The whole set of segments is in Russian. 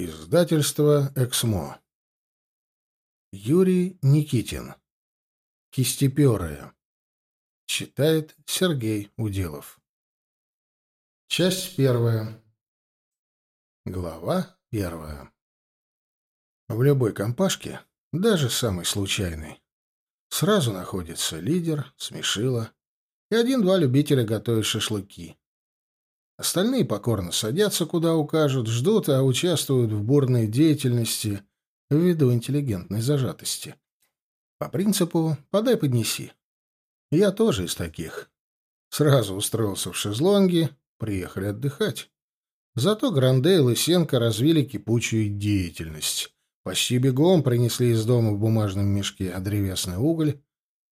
Издательство «Эксмо». Юрий Никитин. Кистеперая. Читает Сергей Уделов. Часть первая. Глава первая. В любой компашке, даже самой случайной, сразу находится лидер, смешила и один-два любителя готовить шашлыки. Остальные покорно садятся, куда укажут, ждут, а участвуют в бурной деятельности ввиду интеллигентной зажатости. По принципу «подай, поднеси». Я тоже из таких. Сразу устроился в шезлонге, приехали отдыхать. Зато Гранде и Лысенко развили кипучую деятельность. Почти бегом принесли из дома в бумажном мешке древесный уголь,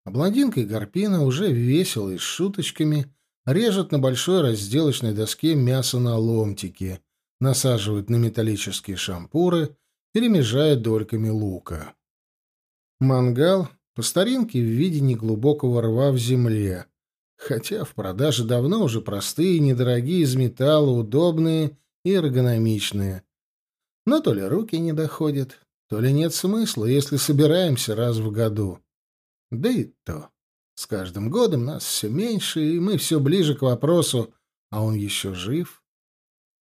а блондинка и Гарпина уже весело и с шуточками режут на большой разделочной доске мясо на ломтики, насаживают на металлические шампуры, перемежают дольками лука. Мангал по старинке в виде неглубокого рва в земле, хотя в продаже давно уже простые, недорогие из металла, удобные и эргономичные. Но то ли руки не доходят, то ли нет смысла, если собираемся раз в году. Да и то. С каждым годом нас все меньше, и мы все ближе к вопросу, а он еще жив.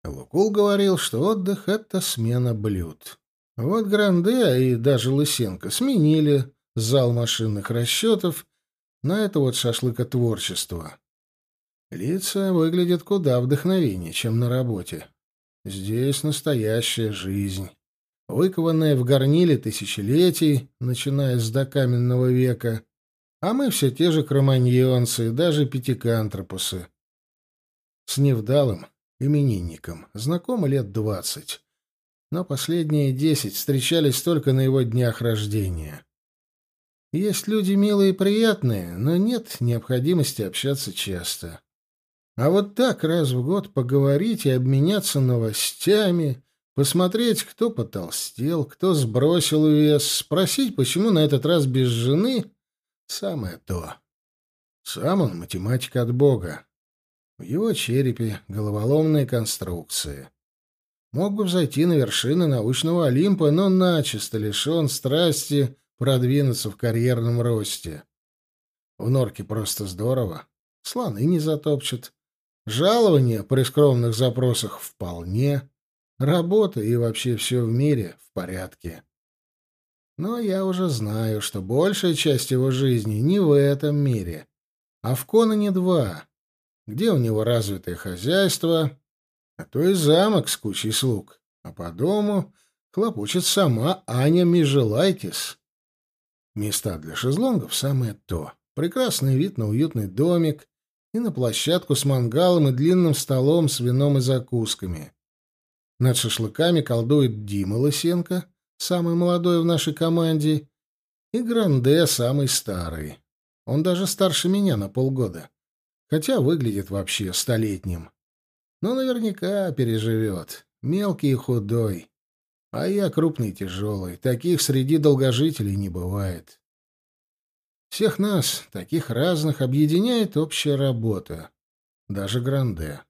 Лукул говорил, что отдых — это смена блюд. Вот Гранде и даже Лысенко сменили зал машинных расчетов на это вот шашлыкотворчество. Лица выглядят куда вдохновеннее, чем на работе. Здесь настоящая жизнь, выкованная в горниле тысячелетий, начиная с докаменного века, а мы все те же кроманьонцы, даже пятикантропусы. С невдалым именинником знакомы лет двадцать, но последние десять встречались только на его днях рождения. Есть люди милые и приятные, но нет необходимости общаться часто. А вот так раз в год поговорить и обменяться новостями, посмотреть, кто потолстел, кто сбросил вес, спросить, почему на этот раз без жены Самое то. Сам он математик от Бога. В его черепе головоломные конструкции. Мог бы взойти на вершины научного Олимпа, но начисто лишен страсти продвинуться в карьерном росте. В норке просто здорово. Слоны не затопчет. Жалование при скромных запросах вполне. Работа и вообще все в мире в порядке. Но я уже знаю, что большая часть его жизни не в этом мире, а в Конане-2, где у него развитое хозяйство, а то и замок с кучей слуг, а по дому хлопочет сама Аня Межелайтис. Места для шезлонгов самое то. Прекрасный вид на уютный домик и на площадку с мангалом и длинным столом с вином и закусками. Над шашлыками колдует Дима Лысенко — самый молодой в нашей команде, и Гранде самый старый. Он даже старше меня на полгода, хотя выглядит вообще столетним. Но наверняка переживет. Мелкий и худой. А я крупный и тяжелый. Таких среди долгожителей не бывает. Всех нас, таких разных, объединяет общая работа. Даже Гранде.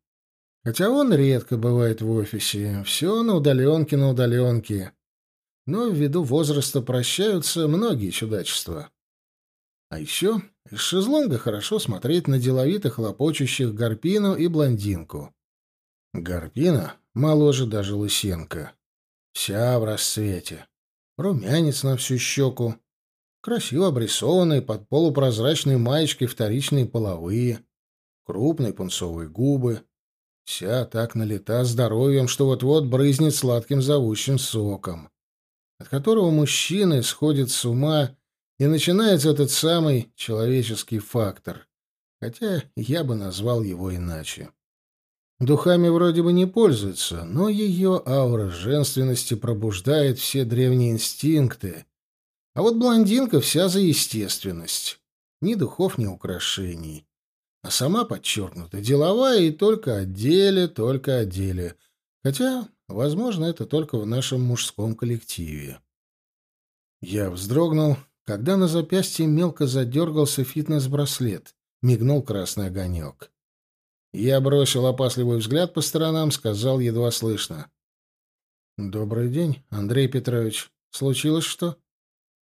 Хотя он редко бывает в офисе. Все на удаленке на удаленке но ввиду возраста прощаются многие чудачества. А еще из шезлонга хорошо смотреть на деловито хлопочущих Гарпину и блондинку. Гарпина моложе даже Лысенко. Вся в расцвете. Румянец на всю щеку. Красиво обрисованные под полупрозрачной маечкой вторичные половые. Крупные пунцовые губы. Вся так налита здоровьем, что вот-вот брызнет сладким зовущим соком от которого мужчины сходят с ума, и начинается этот самый человеческий фактор, хотя я бы назвал его иначе. Духами вроде бы не пользуется, но ее аура женственности пробуждает все древние инстинкты. А вот блондинка вся за естественность. Ни духов, ни украшений. А сама подчеркнута деловая и только о деле, только о деле. Хотя Возможно, это только в нашем мужском коллективе. Я вздрогнул, когда на запястье мелко задергался фитнес-браслет, мигнул красный огонек. Я бросил опасливый взгляд по сторонам, сказал едва слышно. «Добрый день, Андрей Петрович. Случилось что?»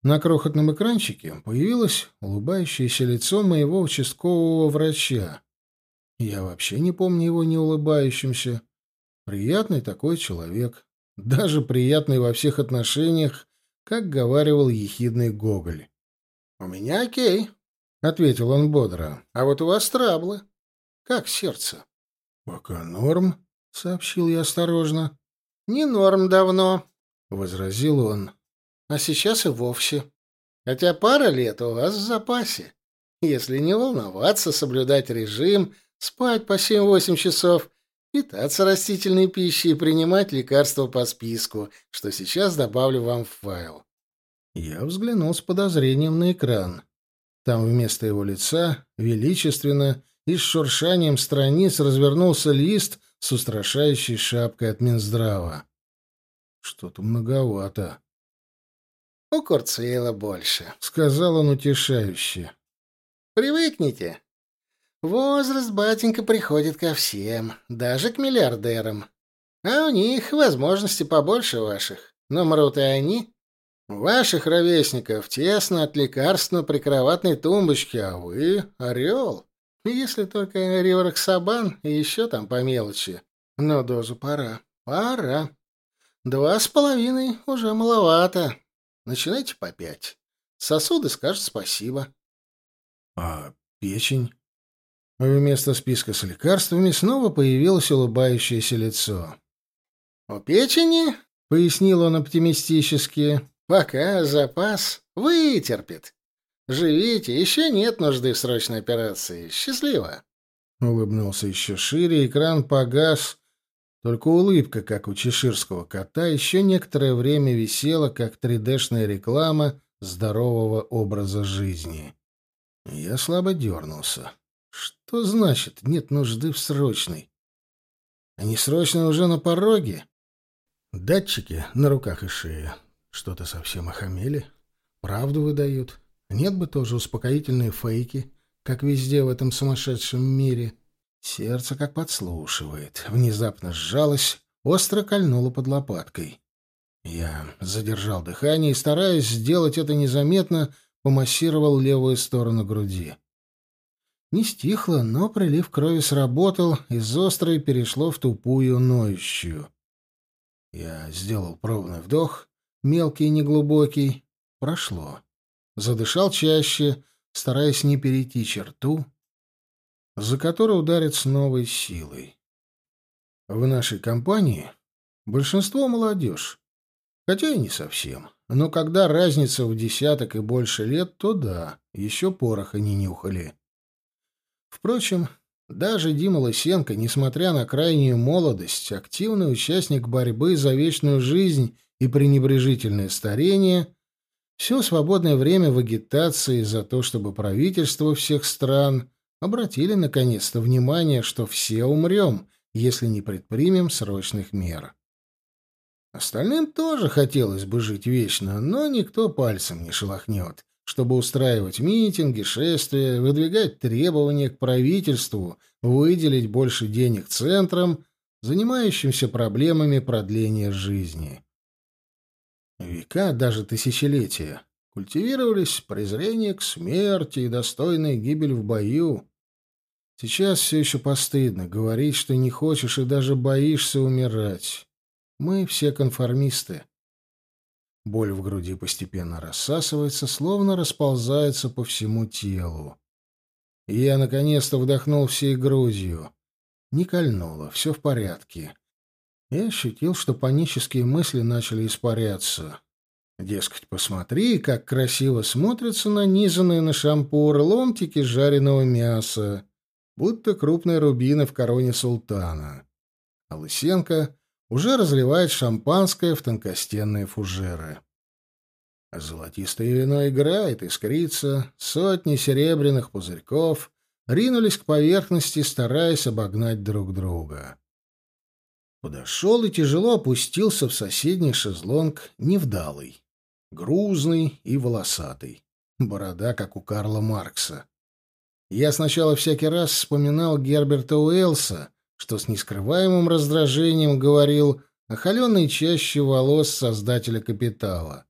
На крохотном экранчике появилось улыбающееся лицо моего участкового врача. Я вообще не помню его не улыбающимся. Приятный такой человек. Даже приятный во всех отношениях, как говаривал ехидный Гоголь. «У меня окей», — ответил он бодро. «А вот у вас траблы. Как сердце?» «Пока норм», — сообщил я осторожно. «Не норм давно», — возразил он. «А сейчас и вовсе. Хотя пара лет у вас в запасе. Если не волноваться, соблюдать режим, спать по семь-восемь часов, питаться растительной пищей и принимать лекарства по списку, что сейчас добавлю вам в файл». Я взглянул с подозрением на экран. Там вместо его лица величественно и с шуршанием страниц развернулся лист с устрашающей шапкой от Минздрава. Что-то многовато. «У Курцвейла больше», — сказал он утешающе. «Привыкните. Возраст, батенька, приходит ко всем, даже к миллиардерам. А у них возможности побольше ваших. Но мрут и они. Ваших ровесников тесно от лекарственно-прикроватной тумбочки, а вы — орел. Если только ривароксабан и еще там по мелочи. Но дозу пора. Пора. Два с половиной уже маловато. Начинайте по пять. Сосуды скажут спасибо. А печень? Вместо списка с лекарствами снова появилось улыбающееся лицо. «У печени, — пояснил он оптимистически, Пока запас вытерпит. Живите, еще нет нужды в срочной операции. Счастливо. Улыбнулся еще шире, экран погас. Только улыбка, как у чеширского кота, еще некоторое время висела, как 3D-шная реклама здорового образа жизни. Я слабо дернулся. Что значит «нет нужды в срочной»? Они срочно уже на пороге? Датчики на руках и шее что-то совсем охамели. Правду выдают. Нет бы тоже успокоительные фейки, как везде в этом сумасшедшем мире. Сердце как подслушивает. Внезапно сжалось, остро кольнуло под лопаткой. Я задержал дыхание и, стараясь сделать это незаметно, помассировал левую сторону груди. Не стихло, но прилив крови сработал, из острой перешло в тупую, ноющую. Я сделал пробный вдох, мелкий и неглубокий, прошло. Задышал чаще, стараясь не перейти черту, за которую ударит с новой силой. В нашей компании большинство молодежь, хотя и не совсем. Но когда разница в десяток и больше лет, то да, еще пороха не нюхали. Впрочем, даже Дима Лысенко, несмотря на крайнюю молодость, активный участник борьбы за вечную жизнь и пренебрежительное старение, все свободное время в агитации за то, чтобы правительство всех стран обратили наконец-то внимание, что все умрем, если не предпримем срочных мер. Остальным тоже хотелось бы жить вечно, но никто пальцем не шелохнет, чтобы устраивать митинги, шествия, выдвигать требования к правительству, выделить больше денег центрам, занимающимся проблемами продления жизни. Века, даже тысячелетия, культивировались презрение к смерти и достойная гибель в бою. Сейчас все еще постыдно говорить, что не хочешь и даже боишься умирать. Мы все конформисты. Боль в груди постепенно рассасывается, словно расползается по всему телу. Я наконец-то вдохнул всей грудью. Не кольнуло, все в порядке и ощутил, что панические мысли начали испаряться. Дескать, посмотри, как красиво смотрятся нанизанные на шампур ломтики жареного мяса, будто крупные рубины в короне султана. А Лысенко уже разливает шампанское в тонкостенные фужеры. Золотистое вино играет, искрится, сотни серебряных пузырьков ринулись к поверхности, стараясь обогнать друг друга. Подошел и тяжело опустился в соседний шезлонг невдалый, грузный и волосатый. Борода, как у Карла Маркса. Я сначала всякий раз вспоминал Герберта Уэллса, что с нескрываемым раздражением говорил о холеной чаще волос создателя капитала.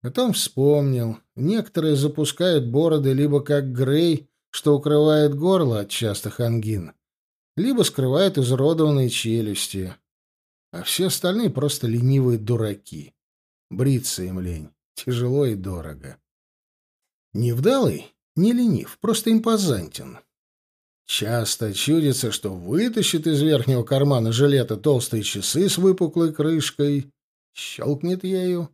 Потом вспомнил, некоторые запускают бороды либо как грей, что укрывает горло от частых ангин, либо скрывает изуродованные челюсти, а все остальные просто ленивые дураки. Бриться им лень, тяжело и дорого. Невдалый не ленив, просто импозантен. Часто чудится, что вытащит из верхнего кармана жилета толстые часы с выпуклой крышкой, щелкнет ею,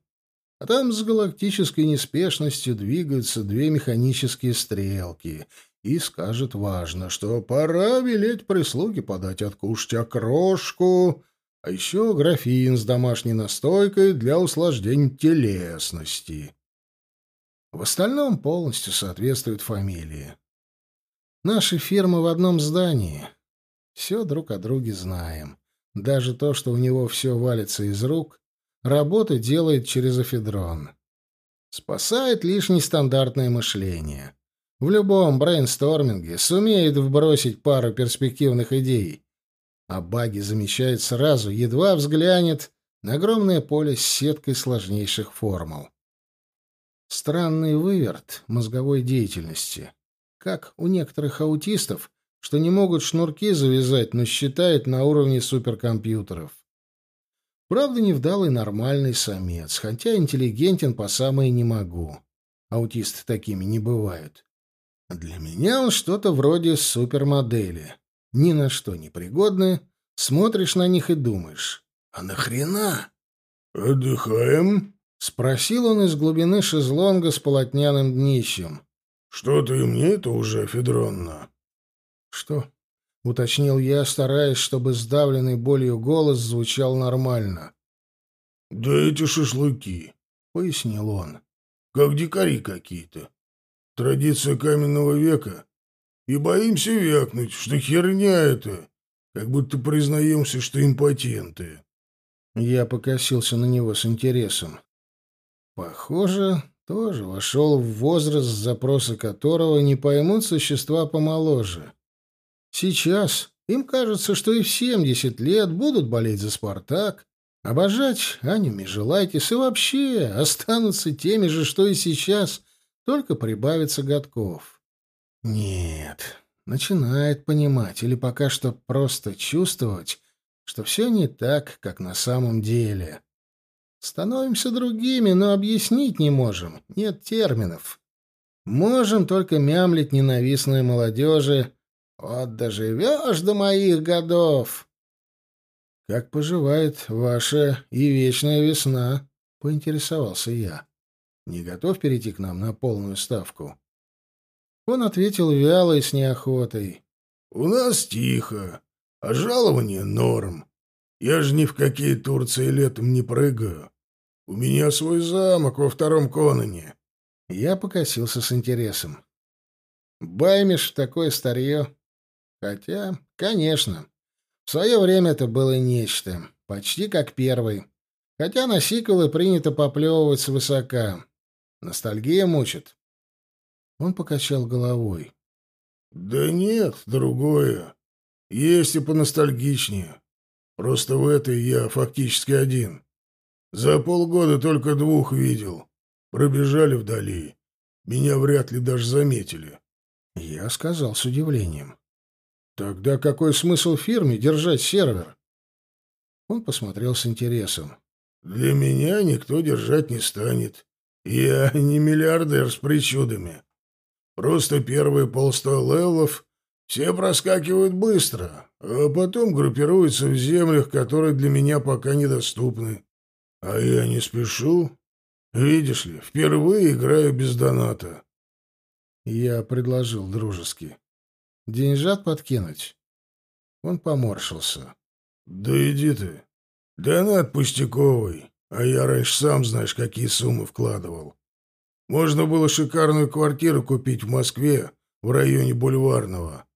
а там с галактической неспешностью двигаются две механические стрелки и скажет важно, что пора велеть прислуге подать откушать окрошку, а еще графин с домашней настойкой для усложнения телесности. В остальном полностью соответствует фамилии. Наши фирмы в одном здании. Все друг о друге знаем. Даже то, что у него все валится из рук, работа делает через эфедрон. Спасает лишь нестандартное мышление. В любом брейнсторминге сумеет вбросить пару перспективных идей. А баги замечает сразу, едва взглянет на огромное поле с сеткой сложнейших формул. Странный выверт мозговой деятельности. Как у некоторых аутистов, что не могут шнурки завязать, но считают на уровне суперкомпьютеров. Правда, невдалый нормальный самец, хотя интеллигентен по самое не могу. Аутисты такими не бывают. Для меня он что-то вроде супермодели. Ни на что не пригодны, смотришь на них и думаешь, а нахрена? «Отдыхаем?» — спросил он из глубины шезлонга с полотняным днищем. «Что-то и мне это уже федронно». «Что?» — уточнил я, стараясь, чтобы сдавленный болью голос звучал нормально. «Да эти шашлыки», — пояснил он. «Как дикари какие-то. Традиция каменного века. И боимся вякнуть, что херня это, как будто признаемся, что импотенты». Я покосился на него с интересом. Похоже, тоже вошел в возраст, запросы которого не поймут существа помоложе. Сейчас им кажется, что и в семьдесят лет будут болеть за «Спартак», обожать Аню Межелайтис и вообще останутся теми же, что и сейчас, только прибавится годков. Нет, начинает понимать или пока что просто чувствовать, что все не так, как на самом деле. Становимся другими, но объяснить не можем. Нет терминов. Можем только мямлить ненавистной молодежи. Вот доживешь до моих годов. Как поживает ваша и вечная весна? Поинтересовался я. Не готов перейти к нам на полную ставку? Он ответил вяло и с неохотой. «У нас тихо, а жалование норм. Я же ни в какие Турции летом не прыгаю. У меня свой замок во втором Конане. Я покосился с интересом. Баймиш такое старье. Хотя, конечно, в свое время это было нечто. Почти как первый. Хотя на сиквелы принято поплевывать свысока. Ностальгия мучит. Он покачал головой. «Да нет, другое. Есть и поностальгичнее. Просто в этой я фактически один. За полгода только двух видел. Пробежали вдали. Меня вряд ли даже заметили. Я сказал с удивлением. Тогда какой смысл фирме держать сервер? Он посмотрел с интересом. Для меня никто держать не станет. Я не миллиардер с причудами. Просто первые полста левелов все проскакивают быстро, а потом группируются в землях, которые для меня пока недоступны. А я не спешу. Видишь ли, впервые играю без доната. Я предложил дружески. Деньжат подкинуть. Он поморщился. Да иди ты. Донат пустяковый, а я раньше сам знаешь, какие суммы вкладывал. Можно было шикарную квартиру купить в Москве, в районе Бульварного.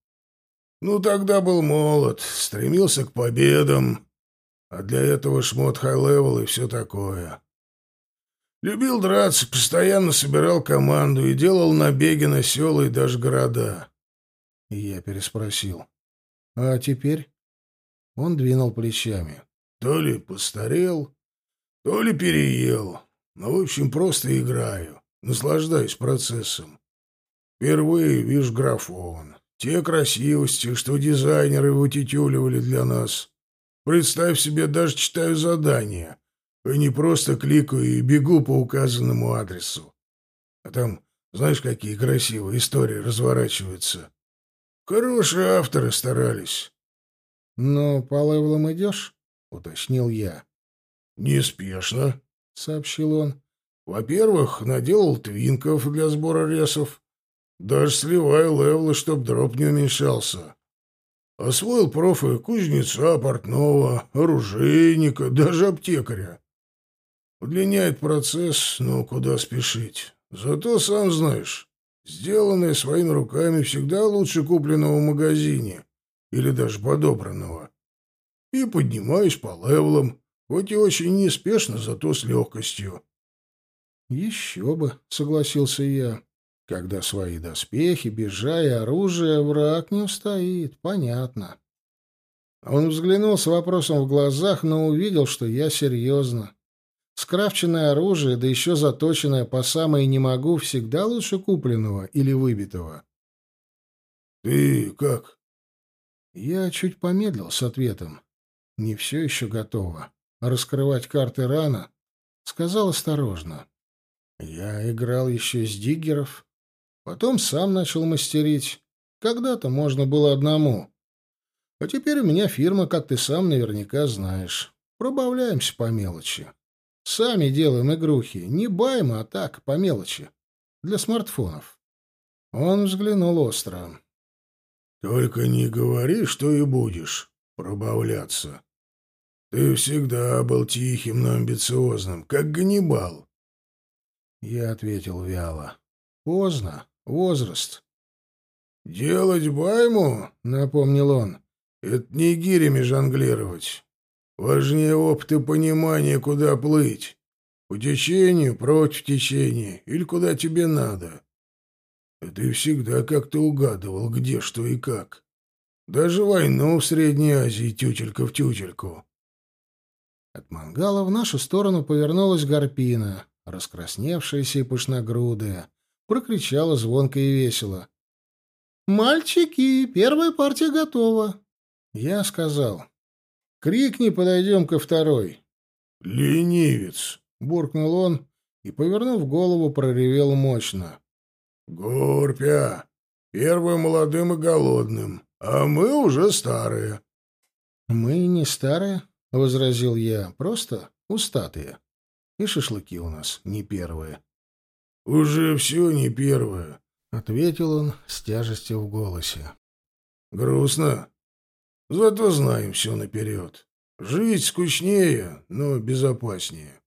Ну, тогда был молод, стремился к победам, а для этого шмот high-level и все такое. Любил драться, постоянно собирал команду и делал набеги на села и даже города. И я переспросил. «А теперь?» Он двинул плечами. То ли постарел, то ли переел. Ну, в общем, просто играю, наслаждаюсь процессом. Впервые вижу графон. Те красивости, что дизайнеры вытетюливали для нас. Представь себе, даже читаю задания, и не просто кликаю и бегу по указанному адресу. А там, знаешь, какие красивые истории разворачиваются. Хорошие авторы старались. — Ну, по левелам идешь? — уточнил я. — Неспешно, — сообщил он. — Во-первых, наделал твинков для сбора ресов. Даже сливаю левелы, чтоб дроп не уменьшался. Освоил профы кузнеца, портного, оружейника, даже аптекаря. Удлиняет процесс, но куда спешить. Зато, сам знаешь, сделанное своими руками всегда лучше купленного в магазине или даже подобранного. И поднимаюсь по левелам, хоть и очень неспешно, зато с легкостью. «Еще бы», — согласился я. Когда свои доспехи, бежа и оружие, враг не устоит, понятно. Он взглянул с вопросом в глазах, но увидел, что я серьезно. Скрафченное оружие, да еще заточенное по самое «не могу», всегда лучше купленного или выбитого. «Ты как?» Я чуть помедлил с ответом. «Не все еще готово. Раскрывать карты рано», — сказал осторожно. «Я играл еще с диггеров, Потом сам начал мастерить. Когда-то можно было одному. А теперь у меня фирма, как ты сам наверняка знаешь. Пробавляемся по мелочи. Сами делаем игрухи. Не байма, а так, по мелочи. Для смартфонов. Он взглянул остро. «Только не говори, что и будешь пробавляться. Ты всегда был тихим, но амбициозным, как Ганнибал». Я ответил вяло. «Поздно. Возраст. «Делать байму?» — напомнил он. «Это не гирями жонглировать. Важнее опыт и понимание, куда плыть. По течению, против течения, или куда тебе надо. А ты всегда как-то угадывал, где, что и как. Даже войну в Средней Азии тютелька в тютельку». От мангала в нашу сторону повернулась Гарпина, раскрасневшаяся и пышногрудая прокричала звонко и весело. «Мальчики, первая партия готова!» Я сказал. «Крикни, подойдем ко второй!» «Ленивец!» — буркнул он и, повернув голову, проревел мощно. «Горпя! Первым молодым и голодным, а мы уже старые!» «Мы не старые», — возразил я, — «просто устатые. И шашлыки у нас не первые». «Уже все не первое», — ответил он с тяжестью в голосе. «Грустно. Зато знаем все наперед. Жить скучнее, но безопаснее».